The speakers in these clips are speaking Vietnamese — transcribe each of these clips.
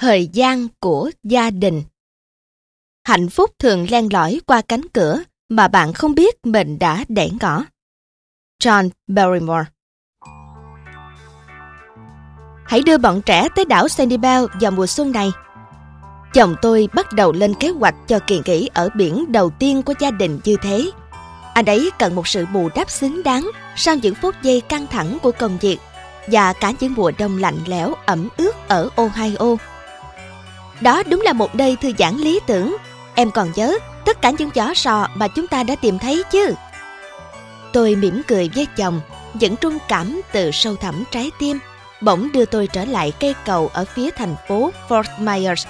Thời gian của gia đình Hạnh phúc thường len lỏi qua cánh cửa mà bạn không biết mình đã để ngỏ. John Barrymore Hãy đưa bọn trẻ tới đảo Sandy Bell vào mùa xuân này. Chồng tôi bắt đầu lên kế hoạch cho kỳ nghỉ ở biển đầu tiên của gia đình như thế. Anh ấy cần một sự bù đắp xứng đáng sau những phút giây căng thẳng của công việc và cả những mùa đông lạnh lẽo ẩm ướt ở Ohio. Đó đúng là một nơi thư giãn lý tưởng. Em còn nhớ tất cả những giỏ sò mà chúng ta đã tìm thấy chứ. Tôi mỉm cười với chồng, dẫn trung cảm từ sâu thẳm trái tim, bỗng đưa tôi trở lại cây cầu ở phía thành phố Fort Myers.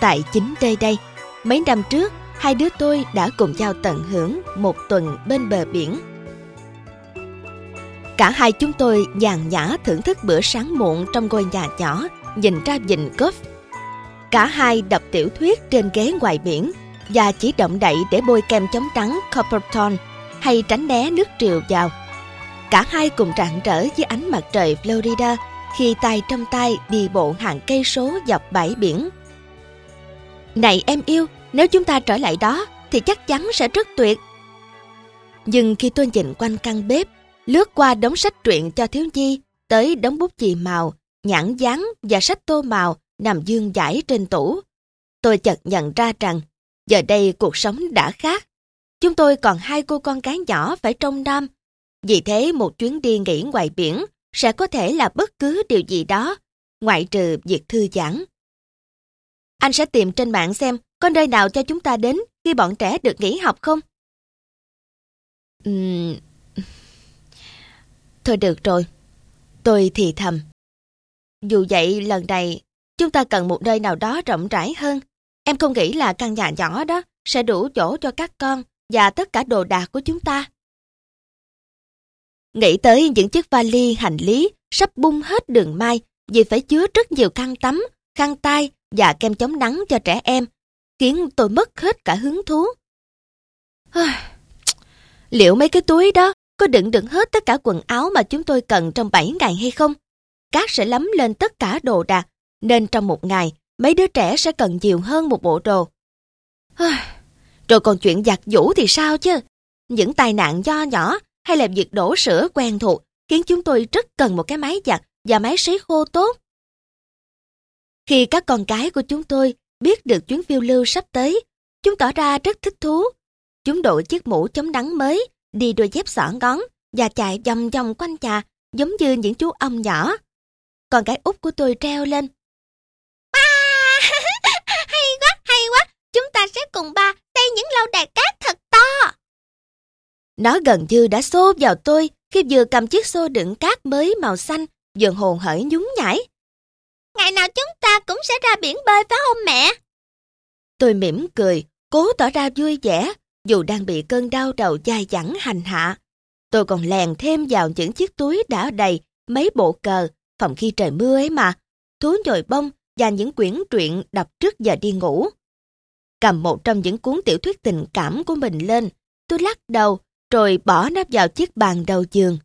Tại chính nơi đây, mấy năm trước, hai đứa tôi đã cùng nhau tận hưởng một tuần bên bờ biển. Cả hai chúng tôi nhàn nhã thưởng thức bữa sáng muộn trong ngôi nhà nhỏ, nhìn ra vịnh golf. Cả hai đọc tiểu thuyết trên ghế ngoài biển và chỉ động đậy để bôi kem chống trắng Copperton hay tránh né nước triều vào. Cả hai cùng rạng rỡ với ánh mặt trời Florida khi tay trong tay đi bộ hàng cây số dọc bãi biển. Này em yêu, nếu chúng ta trở lại đó thì chắc chắn sẽ rất tuyệt. Nhưng khi tôi nhìn quanh căn bếp, lướt qua đống sách truyện cho thiếu nhi, tới đống bút chì màu, nhãn dán và sách tô màu nằm dương giải trên tủ, tôi chợt nhận ra rằng giờ đây cuộc sống đã khác. Chúng tôi còn hai cô con gái nhỏ phải trông nom. Vì thế một chuyến đi nghỉ ngoài biển sẽ có thể là bất cứ điều gì đó, ngoại trừ việc thư giãn. Anh sẽ tìm trên mạng xem có nơi nào cho chúng ta đến khi bọn trẻ được nghỉ học không? Uhm... Thôi được rồi. Tôi thì thầm. Dù vậy lần này chúng ta cần một nơi nào đó rộng rãi hơn. Em không nghĩ là căn nhà nhỏ đó sẽ đủ chỗ cho các con và tất cả đồ đạc của chúng ta. Nghĩ tới những chiếc vali hành lý sắp bung hết đường mai vì phải chứa rất nhiều khăn tắm, khăn tay và kem chống nắng cho trẻ em, khiến tôi mất hết cả hứng thú. Liệu mấy cái túi đó có đựng đựng hết tất cả quần áo mà chúng tôi cần trong 7 ngày hay không? Cát sẽ lấm lên tất cả đồ đạc, nên trong một ngày, mấy đứa trẻ sẽ cần nhiều hơn một bộ đồ. Rồi còn chuyện giặt giũ thì sao chứ? Những tai nạn do nhỏ hay là việc đổ sữa quen thuộc khiến chúng tôi rất cần một cái máy giặt và máy sấy khô tốt. Khi các con cái của chúng tôi biết được chuyến phiêu lưu sắp tới, chúng tỏ ra rất thích thú. Chúng đội chiếc mũ chống nắng mới, đi đôi dép xỏ ngón và chạy vòng vòng quanh nhà giống như những chú ong nhỏ. con cái út của tôi treo lên. À, hay quá, hay quá, chúng ta sẽ cùng ba xây những lâu đài cát thật to. Nó gần như đã xô vào tôi khi vừa cầm chiếc xô đựng cát mới màu xanh, vừa hồn hởi nhún nhảy. Ngày nào chúng ta cũng sẽ ra biển bơi phải không mẹ? Tôi mỉm cười, cố tỏ ra vui vẻ, dù đang bị cơn đau đầu dai dẳng hành hạ. Tôi còn lèn thêm vào những chiếc túi đã đầy mấy bộ cờ, phòng khi trời mưa ấy mà, thú nhồi bông và những quyển truyện đọc trước giờ đi ngủ. Cầm một trong những cuốn tiểu thuyết tình cảm của mình lên, tôi lắc đầu rồi bỏ nó vào chiếc bàn đầu giường.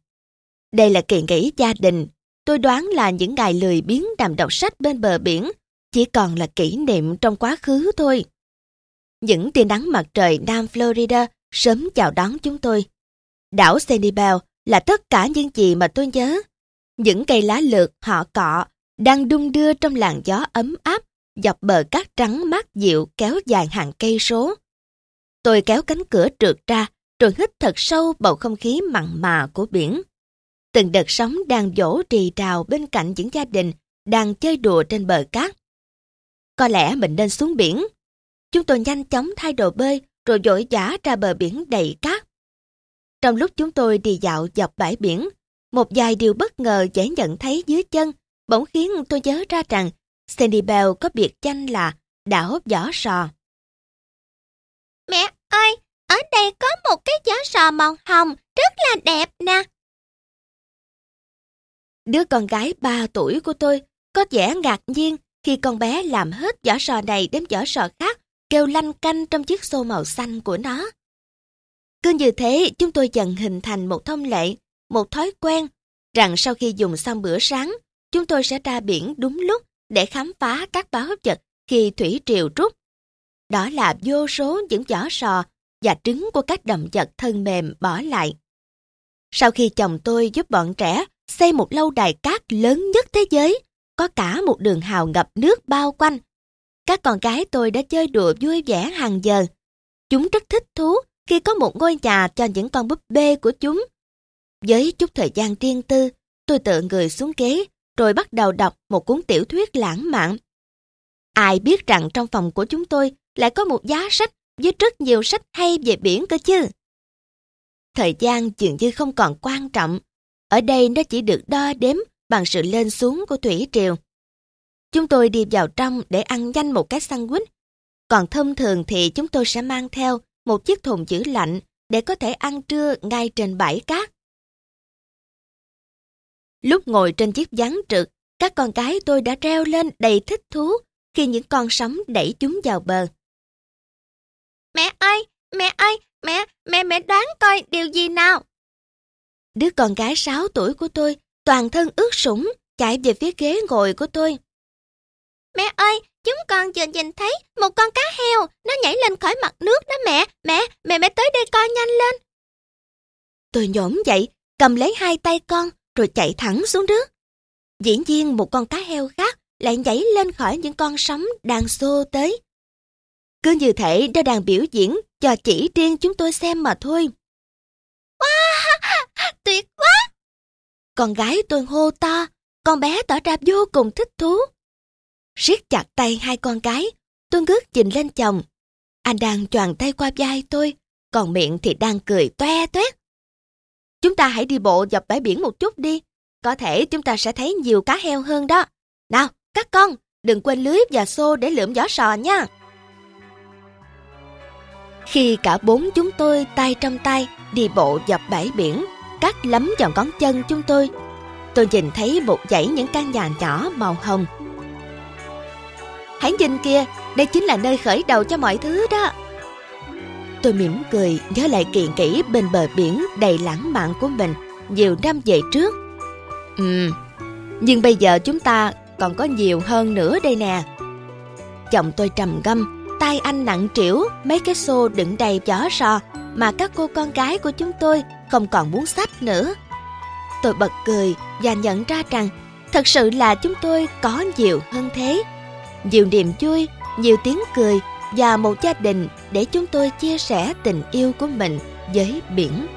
Đây là kỳ nghỉ gia đình, tôi đoán là những ngày lười biếng nằm đọc sách bên bờ biển, chỉ còn là kỷ niệm trong quá khứ thôi. Những tia nắng mặt trời Nam Florida sớm chào đón chúng tôi. Đảo Sanibel là tất cả những gì mà tôi nhớ. Những cây lá lược họ cọ đang đung đưa trong làn gió ấm áp dọc bờ cát trắng mát dịu kéo dài hàng cây số. Tôi kéo cánh cửa trượt ra rồi hít thật sâu bầu không khí mặn mà của biển. Từng đợt sóng đang dỗ trì trào bên cạnh những gia đình đang chơi đùa trên bờ cát. Có lẽ mình nên xuống biển. Chúng tôi nhanh chóng thay đồ bơi rồi dội dã ra bờ biển đầy cát. Trong lúc chúng tôi đi dạo dọc bãi biển, một vài điều bất ngờ dễ nhận thấy dưới chân bỗng khiến tôi nhớ ra rằng Sandy Bell có biệt danh là đảo vỏ sò. Mẹ ơi, ở đây có một cái giỏ sò màu hồng rất là đẹp nè. Đứa con gái 3 tuổi của tôi có vẻ ngạc nhiên khi con bé làm hết giỏ sò này đến giỏ sò khác, kêu lanh canh trong chiếc xô màu xanh của nó. Cứ như thế, chúng tôi dần hình thành một thông lệ, một thói quen, rằng sau khi dùng xong bữa sáng, chúng tôi sẽ ra biển đúng lúc để khám phá các báo vật khi thủy triều rút. Đó là vô số những vỏ sò và trứng của các động vật thân mềm bỏ lại. Sau khi chồng tôi giúp bọn trẻ xây một lâu đài cát lớn nhất thế giới, có cả một đường hào ngập nước bao quanh, các con gái tôi đã chơi đùa vui vẻ hàng giờ. Chúng rất thích thú khi có một ngôi nhà cho những con búp bê của chúng. Với chút thời gian riêng tư, tôi tựa người xuống ghế rồi bắt đầu đọc một cuốn tiểu thuyết lãng mạn. Ai biết rằng trong phòng của chúng tôi lại có một giá sách với rất nhiều sách hay về biển cơ chứ. Thời gian dường như không còn quan trọng. Ở đây nó chỉ được đo đếm bằng sự lên xuống của thủy triều. Chúng tôi đi vào trong để ăn nhanh một cái sandwich. Còn thông thường thì chúng tôi sẽ mang theo một chiếc thùng giữ lạnh để có thể ăn trưa ngay trên bãi cát. Lúc ngồi trên chiếc gián trực, các con cái tôi đã reo lên đầy thích thú khi những con sóng đẩy chúng vào bờ. Mẹ ơi, mẹ ơi, mẹ, mẹ mẹ đoán coi điều gì nào. Đứa con gái 6 tuổi của tôi toàn thân ướt sũng chạy về phía ghế ngồi của tôi. Mẹ ơi, chúng con vừa nhìn thấy một con cá heo, nó nhảy lên khỏi mặt nước đó mẹ. Mẹ, mẹ mẹ tới đây coi nhanh lên. Tôi nhổm dậy, cầm lấy hai tay con, rồi chạy thẳng xuống nước. Dĩ nhiên một con cá heo khác lại nhảy lên khỏi những con sóng đang xô tới. Cứ như thể nó đang biểu diễn cho chỉ riêng chúng tôi xem mà thôi. Wow, tuyệt quá! Con gái tôi hô to, con bé tỏ ra vô cùng thích thú siết chặt tay hai con cái. Tôi ngước nhìn lên chồng. Anh đang choàng tay qua vai tôi, còn miệng thì đang cười toe toét. Chúng ta hãy đi bộ dọc bãi biển một chút đi. Có thể chúng ta sẽ thấy nhiều cá heo hơn đó. Nào, các con, đừng quên lưới và xô để lượm vỏ sò nha. Khi cả bốn chúng tôi tay trong tay đi bộ dọc bãi biển, cắt lấm vào ngón chân chúng tôi, tôi nhìn thấy một dãy những căn nhà nhỏ màu hồng Hãy nhìn kia đây chính là nơi khởi đầu cho mọi thứ đó. Tôi mỉm cười nhớ lại kiện kỹ bên bờ biển đầy lãng mạn của mình nhiều năm về trước. Ừ, nhưng bây giờ chúng ta còn có nhiều hơn nữa đây nè. Chồng tôi trầm ngâm, tay anh nặng trĩu mấy cái xô đựng đầy vỏ sò mà các cô con gái của chúng tôi không còn muốn sách nữa. Tôi bật cười và nhận ra rằng thật sự là chúng tôi có nhiều hơn thế nhiều niềm vui, nhiều tiếng cười và một gia đình để chúng tôi chia sẻ tình yêu của mình với biển.